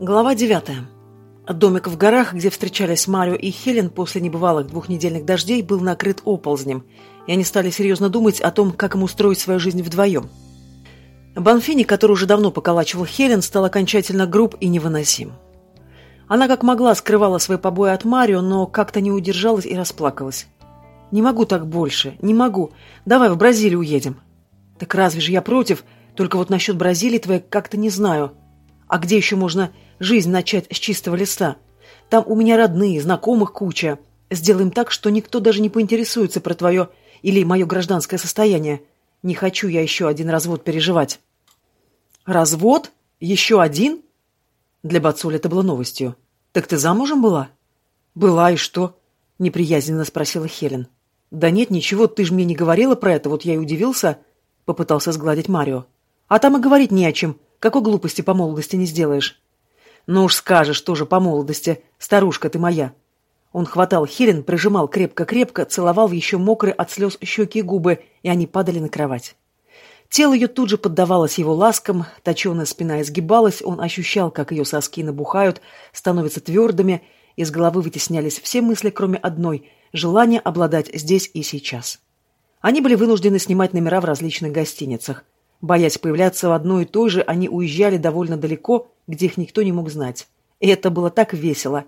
Глава 9. Домик в горах, где встречались Марио и Хелен после небывалых двухнедельных дождей, был накрыт оползнем, и они стали серьезно думать о том, как им устроить свою жизнь вдвоем. Банфини, который уже давно поколачивал Хелен, стал окончательно груб и невыносим. Она как могла скрывала свои побои от Марио, но как-то не удержалась и расплакалась. «Не могу так больше, не могу. Давай в Бразилию уедем». «Так разве же я против? Только вот насчет Бразилии твоей как-то не знаю. А где еще можно жизнь начать с чистого листа. Там у меня родные, знакомых куча. Сделаем так, что никто даже не поинтересуется про твое или мое гражданское состояние. Не хочу я еще один развод переживать». «Развод? Еще один?» Для Бацули это было новостью. «Так ты замужем была?» «Была, и что?» — неприязненно спросила Хелен. «Да нет, ничего, ты же мне не говорила про это, вот я и удивился», — попытался сгладить Марио. «А там и говорить не о чем. Какой глупости по молодости не сделаешь?» «Ну уж скажешь тоже по молодости, старушка ты моя». Он хватал Хелен, прижимал крепко-крепко, целовал еще мокрые от слез щеки и губы, и они падали на кровать. Тело ее тут же поддавалось его ласкам, точеная спина изгибалась, он ощущал, как ее соски набухают, становятся твердыми, из головы вытеснялись все мысли, кроме одной — желания обладать здесь и сейчас. Они были вынуждены снимать номера в различных гостиницах. Боясь появляться в одной и той же, они уезжали довольно далеко где их никто не мог знать. И это было так весело.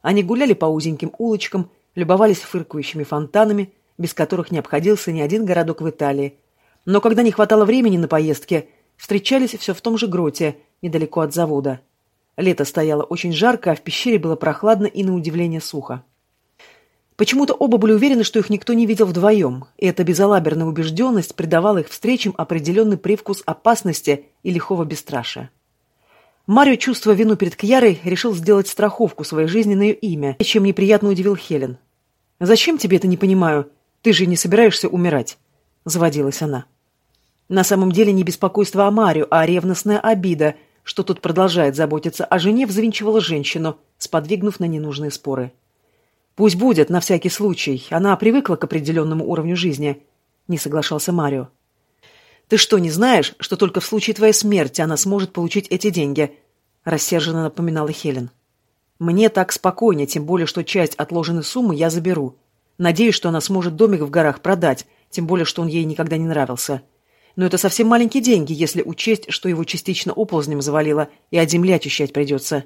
Они гуляли по узеньким улочкам, любовались фыркающими фонтанами, без которых не обходился ни один городок в Италии. Но когда не хватало времени на поездки, встречались все в том же гроте, недалеко от завода. Лето стояло очень жарко, а в пещере было прохладно и, на удивление, сухо. Почему-то оба были уверены, что их никто не видел вдвоем, и эта безалаберная убежденность придавала их встречам определенный привкус опасности и лихого бесстрашия. Марио, чувствуя вину перед Кьярой, решил сделать страховку своей жизни на ее имя, чем неприятно удивил Хелен. «Зачем тебе это не понимаю? Ты же не собираешься умирать», — заводилась она. На самом деле не беспокойство о Марио, а ревностная обида, что тут продолжает заботиться о жене, взвинчивала женщину, сподвигнув на ненужные споры. «Пусть будет, на всякий случай. Она привыкла к определенному уровню жизни», — не соглашался Марио. «Ты что, не знаешь, что только в случае твоей смерти она сможет получить эти деньги?» — рассерженно напоминала Хелен. «Мне так спокойнее, тем более, что часть отложенной суммы я заберу. Надеюсь, что она сможет домик в горах продать, тем более, что он ей никогда не нравился. Но это совсем маленькие деньги, если учесть, что его частично оползнем завалило, и от земли очищать придется».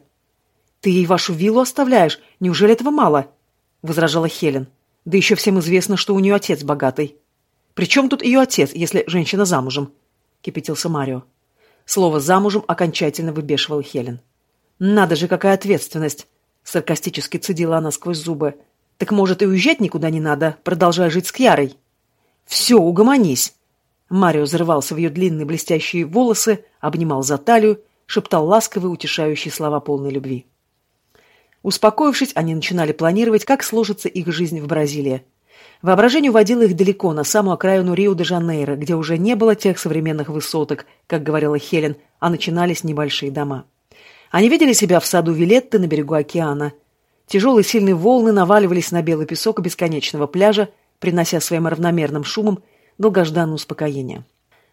«Ты ей вашу виллу оставляешь? Неужели этого мало?» — возражала Хелен. «Да еще всем известно, что у нее отец богатый». «При чем тут ее отец, если женщина замужем?» — кипятился Марио. Слово «замужем» окончательно выбешивал Хелен. «Надо же, какая ответственность!» — саркастически цедила она сквозь зубы. «Так, может, и уезжать никуда не надо, продолжая жить с Кьярой?» «Все, угомонись!» Марио взрывался в ее длинные блестящие волосы, обнимал за талию, шептал ласковые, утешающие слова полной любви. Успокоившись, они начинали планировать, как сложится их жизнь в Бразилии. Воображение уводило их далеко, на самую окраину Рио-де-Жанейро, где уже не было тех современных высоток, как говорила Хелен, а начинались небольшие дома. Они видели себя в саду Вилетты на берегу океана. Тяжелые сильные волны наваливались на белый песок бесконечного пляжа, принося своим равномерным шумом долгожданное успокоение.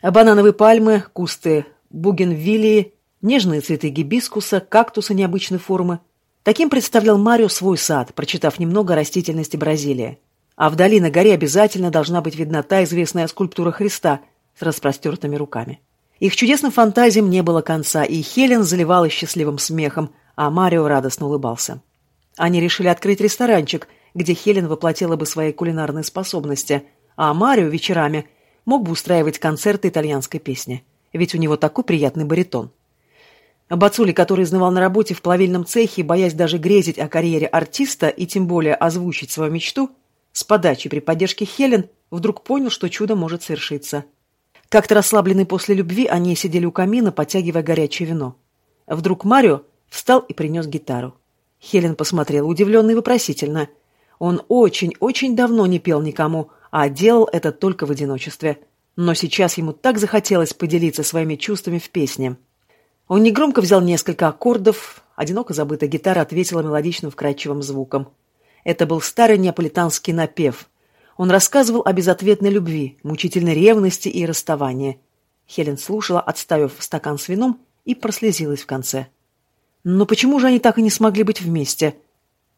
А банановые пальмы, кусты бугенвиллии, нежные цветы гибискуса, кактусы необычной формы. Таким представлял Марио свой сад, прочитав немного растительности Бразилии. А вдали на горе обязательно должна быть видна та известная скульптура Христа с распростертыми руками. Их чудесным фантазиям не было конца, и Хелен заливалась счастливым смехом, а Марио радостно улыбался. Они решили открыть ресторанчик, где Хелен воплотила бы свои кулинарные способности, а Марио вечерами мог бы устраивать концерты итальянской песни, ведь у него такой приятный баритон. Бацули, который изнывал на работе в плавильном цехе, боясь даже грезить о карьере артиста и тем более озвучить свою мечту, с подачи при поддержке Хелен вдруг понял, что чудо может свершиться. Как-то расслабленные после любви, они сидели у камина, подтягивая горячее вино. Вдруг Марио встал и принес гитару. Хелен посмотрела удивленно и вопросительно. Он очень-очень давно не пел никому, а делал это только в одиночестве. Но сейчас ему так захотелось поделиться своими чувствами в песне. Он негромко взял несколько аккордов, одиноко забытая гитара ответила мелодичным вкрадчивым звуком. Это был старый неаполитанский напев. Он рассказывал о безответной любви, мучительной ревности и расставании. Хелен слушала, отставив стакан с вином, и прослезилась в конце. Но почему же они так и не смогли быть вместе?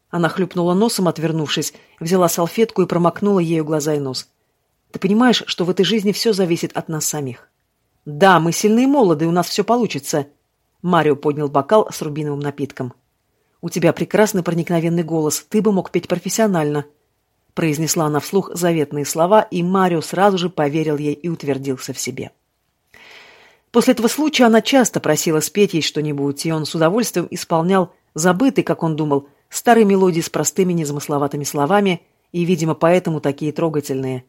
Она хлюпнула носом, отвернувшись, взяла салфетку и промокнула ею глаза и нос. Ты понимаешь, что в этой жизни все зависит от нас самих? Да, мы сильны и молоды, у нас все получится. Марио поднял бокал с рубиновым напитком. У тебя прекрасный проникновенный голос, ты бы мог петь профессионально. Произнесла она вслух заветные слова, и Марио сразу же поверил ей и утвердился в себе. После этого случая она часто просила спеть ей что-нибудь, и он с удовольствием исполнял забытый, как он думал, старые мелодии с простыми незамысловатыми словами, и, видимо, поэтому такие трогательные.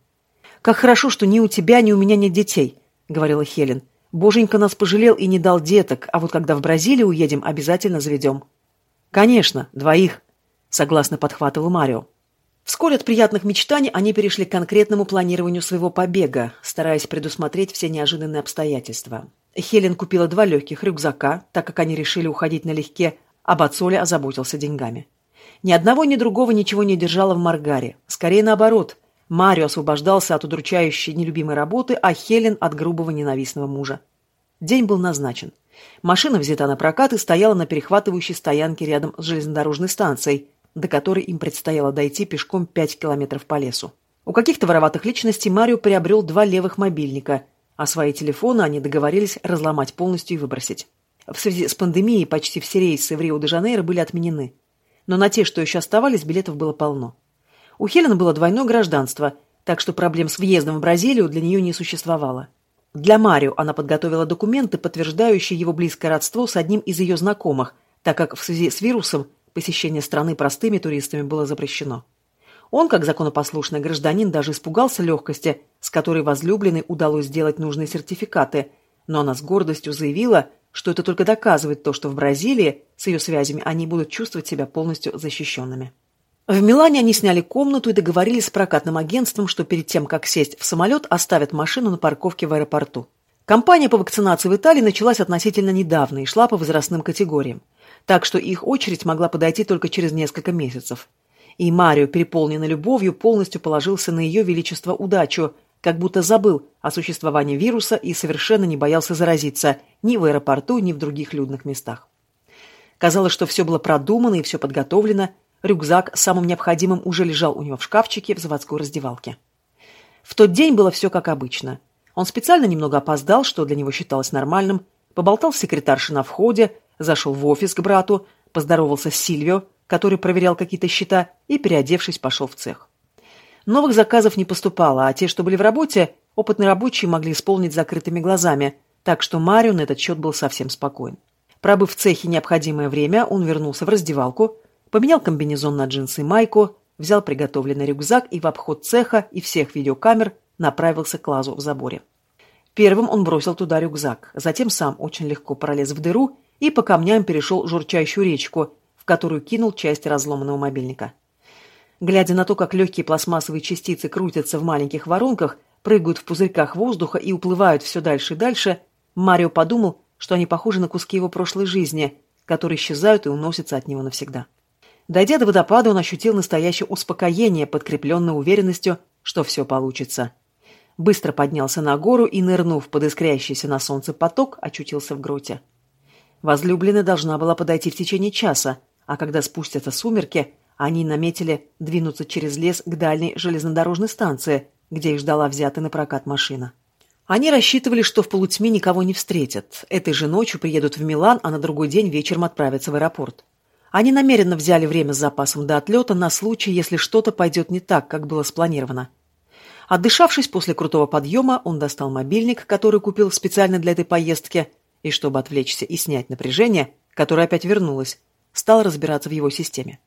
«Как хорошо, что ни у тебя, ни у меня нет детей», — говорила Хелен. «Боженька нас пожалел и не дал деток, а вот когда в Бразилию уедем, обязательно заведем». «Конечно, двоих», — согласно подхватывал Марио. Вскоре от приятных мечтаний они перешли к конкретному планированию своего побега, стараясь предусмотреть все неожиданные обстоятельства. Хелен купила два легких рюкзака, так как они решили уходить налегке, а Бацоли озаботился деньгами. Ни одного, ни другого ничего не держало в Маргаре. Скорее наоборот. Марио освобождался от удручающей нелюбимой работы, а Хелен от грубого ненавистного мужа. День был назначен. Машина взята на прокат и стояла на перехватывающей стоянке рядом с железнодорожной станцией, до которой им предстояло дойти пешком пять километров по лесу. У каких-то вороватых личностей Марио приобрел два левых мобильника, а свои телефоны они договорились разломать полностью и выбросить. В связи с пандемией почти все рейсы в Рио-де-Жанейро были отменены. Но на те, что еще оставались, билетов было полно. У Хелены было двойное гражданство, так что проблем с въездом в Бразилию для нее не существовало. Для Марио она подготовила документы, подтверждающие его близкое родство с одним из ее знакомых, так как в связи с вирусом посещение страны простыми туристами было запрещено. Он, как законопослушный гражданин, даже испугался легкости, с которой возлюбленной удалось сделать нужные сертификаты, но она с гордостью заявила, что это только доказывает то, что в Бразилии с ее связями они будут чувствовать себя полностью защищенными. В Милане они сняли комнату и договорились с прокатным агентством, что перед тем, как сесть в самолет, оставят машину на парковке в аэропорту. Кампания по вакцинации в Италии началась относительно недавно и шла по возрастным категориям, так что их очередь могла подойти только через несколько месяцев. И Марио, переполненный любовью, полностью положился на ее величество удачу, как будто забыл о существовании вируса и совершенно не боялся заразиться ни в аэропорту, ни в других людных местах. Казалось, что все было продумано и все подготовлено, рюкзак с самым необходимым уже лежал у него в шкафчике в заводской раздевалке. В тот день было все как обычно. Он специально немного опоздал, что для него считалось нормальным, поболтал с секретаршей на входе, зашел в офис к брату, поздоровался с Сильвио, который проверял какие-то счета, и, переодевшись, пошел в цех. Новых заказов не поступало, а те, что были в работе, опытные рабочие могли исполнить закрытыми глазами, так что Марио на этот счет был совсем спокоен. Пробыв в цехе необходимое время, он вернулся в раздевалку, поменял комбинезон на джинсы и майку, взял приготовленный рюкзак и в обход цеха и всех видеокамер направился к лазу в заборе. Первым он бросил туда рюкзак, затем сам очень легко пролез в дыру и по камням перешел журчащую речку, в которую кинул часть разломанного мобильника. Глядя на то, как легкие пластмассовые частицы крутятся в маленьких воронках, прыгают в пузырьках воздуха и уплывают все дальше и дальше, Марио подумал, что они похожи на куски его прошлой жизни, которые исчезают и уносятся от него навсегда. Дойдя до водопада, он ощутил настоящее успокоение, подкрепленное уверенностью, что все получится. Быстро поднялся на гору и, нырнув под искрящийся на солнце поток, очутился в гроте. Возлюбленная должна была подойти в течение часа, а когда спустятся сумерки, они наметили двинуться через лес к дальней железнодорожной станции, где их ждала взятая на прокат машина. Они рассчитывали, что в полутьме никого не встретят. Этой же ночью приедут в Милан, а на другой день вечером отправятся в аэропорт. Они намеренно взяли время с запасом до отлета на случай, если что-то пойдет не так, как было спланировано. Отдышавшись после крутого подъема, он достал мобильник, который купил специально для этой поездки, и, чтобы отвлечься и снять напряжение, которое опять вернулось, стал разбираться в его системе.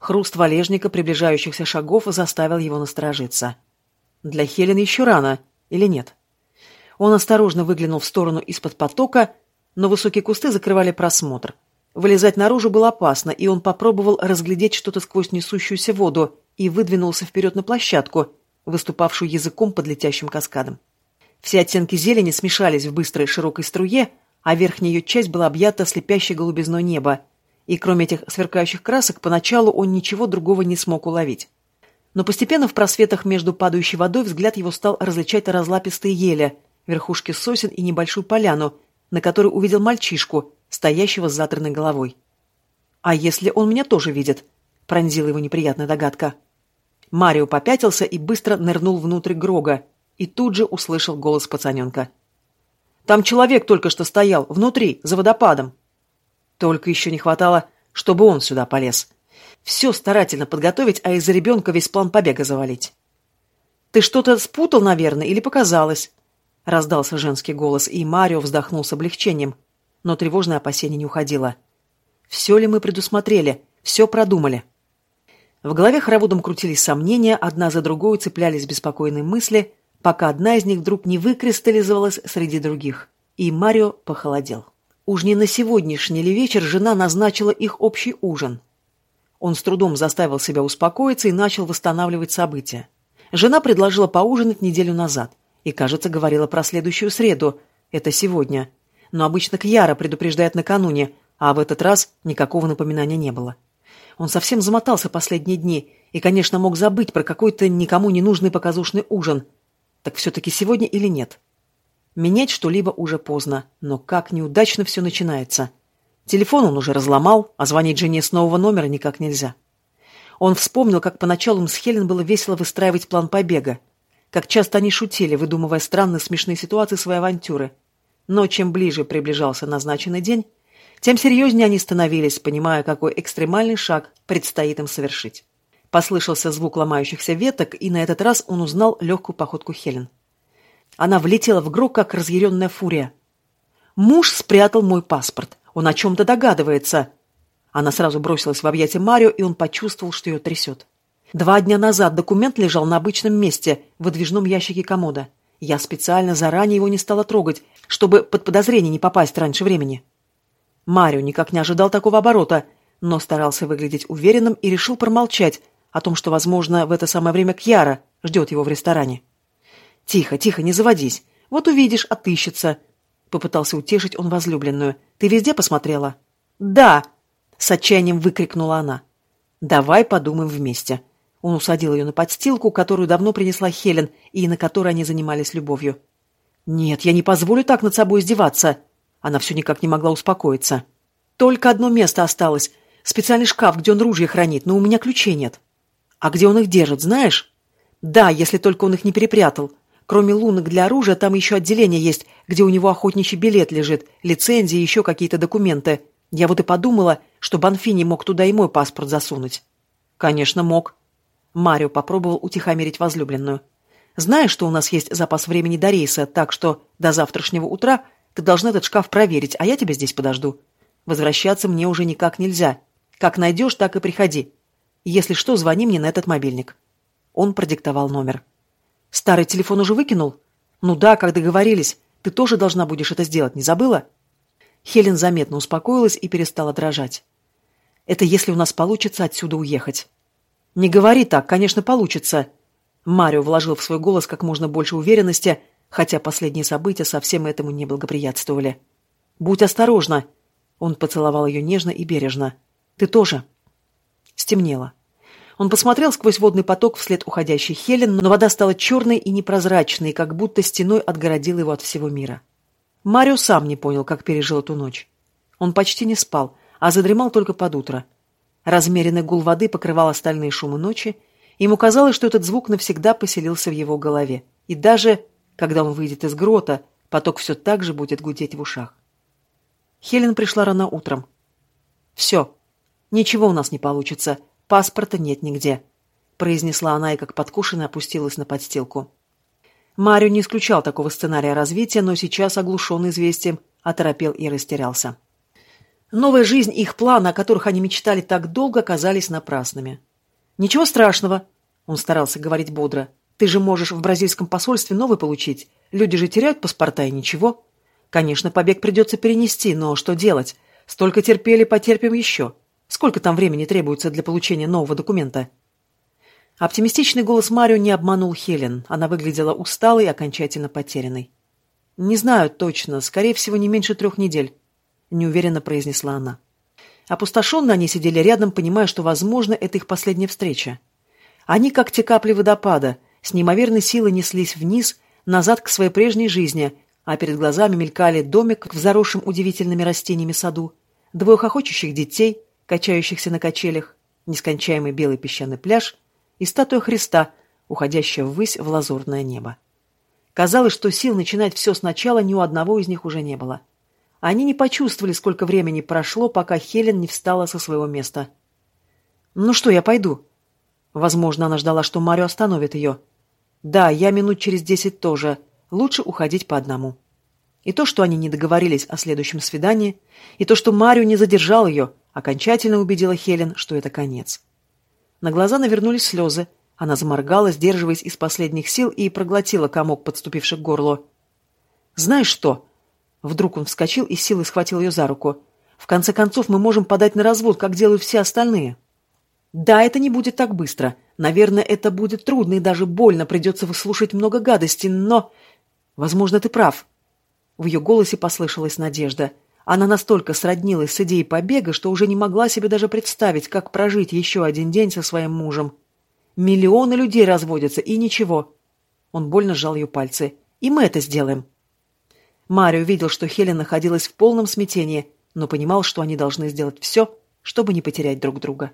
Хруст валежника приближающихся шагов заставил его насторожиться. Для Хелен еще рано, или нет? Он осторожно выглянул в сторону из-под потока, но высокие кусты закрывали просмотр. Вылезать наружу было опасно, и он попробовал разглядеть что-то сквозь несущуюся воду и выдвинулся вперед на площадку, выступавшую языком под летящим каскадом. Все оттенки зелени смешались в быстрой широкой струе, а верхняя ее часть была объята слепящей голубизной неба, и кроме этих сверкающих красок, поначалу он ничего другого не смог уловить. Но постепенно в просветах между падающей водой взгляд его стал различать разлапистые ели, верхушки сосен и небольшую поляну, на которой увидел мальчишку, стоящего с затранной головой. «А если он меня тоже видит?» — пронзила его неприятная догадка. Марио попятился и быстро нырнул внутрь Грога, и тут же услышал голос пацаненка. «Там человек только что стоял, внутри, за водопадом». Только еще не хватало, чтобы он сюда полез. Все старательно подготовить, а из-за ребенка весь план побега завалить. «Ты что-то спутал, наверное, или показалось?» Раздался женский голос, и Марио вздохнул с облегчением, но тревожное опасение не уходило. «Все ли мы предусмотрели? Все продумали?» В голове хороводом крутились сомнения, одна за другой цеплялись беспокойные мысли, пока одна из них вдруг не выкристаллизовалась среди других. И Марио похолодел. Уж не на сегодняшний ли вечер жена назначила их общий ужин. Он с трудом заставил себя успокоиться и начал восстанавливать события. Жена предложила поужинать неделю назад и, кажется, говорила про следующую среду. Это сегодня. Но обычно Кьяра предупреждает накануне, а в этот раз никакого напоминания не было. Он совсем замотался последние дни и, конечно, мог забыть про какой-то никому не нужный показушный ужин. Так все-таки сегодня или нет? Менять что-либо уже поздно, но как неудачно все начинается. Телефон он уже разломал, а звонить жене с нового номера никак нельзя. Он вспомнил, как поначалу с Хелен было весело выстраивать план побега, как часто они шутили, выдумывая странные смешные ситуации своей авантюры. Но чем ближе приближался назначенный день, тем серьезнее они становились, понимая, какой экстремальный шаг предстоит им совершить. Послышался звук ломающихся веток, и на этот раз он узнал легкую походку Хелен. Она влетела в гроб, как разъяренная фурия. «Муж спрятал мой паспорт. Он о чем-то догадывается». Она сразу бросилась в объятия Марио, и он почувствовал, что ее трясет. Два дня назад документ лежал на обычном месте, в выдвижном ящике комода. Я специально заранее его не стала трогать, чтобы под подозрение не попасть раньше времени. Марио никак не ожидал такого оборота, но старался выглядеть уверенным и решил промолчать о том, что, возможно, в это самое время Кьяра ждет его в ресторане. «Тихо, тихо, не заводись. Вот увидишь, отыщется». Попытался утешить он возлюбленную. «Ты везде посмотрела?» «Да!» — с отчаянием выкрикнула она. «Давай подумаем вместе». Он усадил ее на подстилку, которую давно принесла Хелен, и на которой они занимались любовью. «Нет, я не позволю так над собой издеваться!» Она все никак не могла успокоиться. «Только одно место осталось. Специальный шкаф, где он ружья хранит, но у меня ключей нет». «А где он их держит, знаешь?» «Да, если только он их не перепрятал. Кроме лунок для оружия, там еще отделение есть, где у него охотничий билет лежит, лицензия и еще какие-то документы. Я вот и подумала, что Банфини мог туда и мой паспорт засунуть». «Конечно, мог». Марио попробовал утихомирить возлюбленную. «Знаешь, что у нас есть запас времени до рейса, так что до завтрашнего утра ты должна этот шкаф проверить, а я тебя здесь подожду. Возвращаться мне уже никак нельзя. Как найдешь, так и приходи. Если что, звони мне на этот мобильник». Он продиктовал номер. Старый телефон уже выкинул? Ну да, как договорились. Ты тоже должна будешь это сделать, не забыла? Хелен заметно успокоилась и перестала дрожать. Это если у нас получится отсюда уехать. Не говори так, конечно, получится. Марио вложил в свой голос как можно больше уверенности, хотя последние события совсем этому не благоприятствовали. Будь осторожна. Он поцеловал ее нежно и бережно. Ты тоже. Стемнело. Он посмотрел сквозь водный поток вслед уходящей Хелен, но вода стала черной и непрозрачной, как будто стеной отгородила его от всего мира. Марио сам не понял, как пережил эту ночь. Он почти не спал, а задремал только под утро. Размеренный гул воды покрывал остальные шумы ночи, ему казалось, что этот звук навсегда поселился в его голове. И даже, когда он выйдет из грота, поток все так же будет гудеть в ушах. Хелен пришла рано утром. «Все. Ничего у нас не получится. Паспорта нет нигде», — произнесла она и как подкушенная опустилась на подстилку. Марио не исключал такого сценария развития, но сейчас, оглушенный известием, оторопел и растерялся. Новая жизнь их плана, о которых они мечтали так долго, оказались напрасными. «Ничего страшного», — он старался говорить бодро. «Ты же можешь в бразильском посольстве новый получить. Люди же теряют паспорта и ничего. Конечно, побег придется перенести, но что делать? Столько терпели, потерпим еще. Сколько там времени требуется для получения нового документа? Оптимистичный голос Марио не обманул Хелен. Она выглядела усталой и окончательно потерянной. «Не знаю точно. Скорее всего, не меньше трех недель», — неуверенно произнесла она. Опустошенно они сидели рядом, понимая, что, возможно, это их последняя встреча. Они, как те капли водопада, с неимоверной силой неслись вниз, назад к своей прежней жизни, а перед глазами мелькали домик в заросшем удивительными растениями саду, двое хохочущих детей, качающихся на качелях, нескончаемый белый песчаный пляж и статуя Христа, уходящая ввысь в лазурное небо. Казалось, что сил начинать все сначала ни у одного из них уже не было. Они не почувствовали, сколько времени прошло, пока Хелен не встала со своего места. «Ну что, я пойду?» Возможно, она ждала, что Марио остановит ее. «Да, я минут через десять тоже. Лучше уходить по одному». И то, что они не договорились о следующем свидании, и то, что Марио не задержал ее, окончательно убедила Хелен, что это конец. На глаза навернулись слезы. Она заморгала, сдерживаясь из последних сил, и проглотила комок, подступивший к горлу. «Знаешь что?» Вдруг он вскочил и силой схватил ее за руку. «В конце концов, мы можем подать на развод, как делают все остальные». «Да, это не будет так быстро. Наверное, это будет трудно и даже больно, придется выслушать много гадостей, но...» «Возможно, ты прав. В ее голосе послышалась надежда. Она настолько сроднилась с идеей побега, что уже не могла себе даже представить, как прожить еще один день со своим мужем. Миллионы людей разводятся, и ничего. Он больно сжал ее пальцы. И мы это сделаем. Марио видел, что Хелен находилась в полном смятении, но понимал, что они должны сделать все, чтобы не потерять друг друга.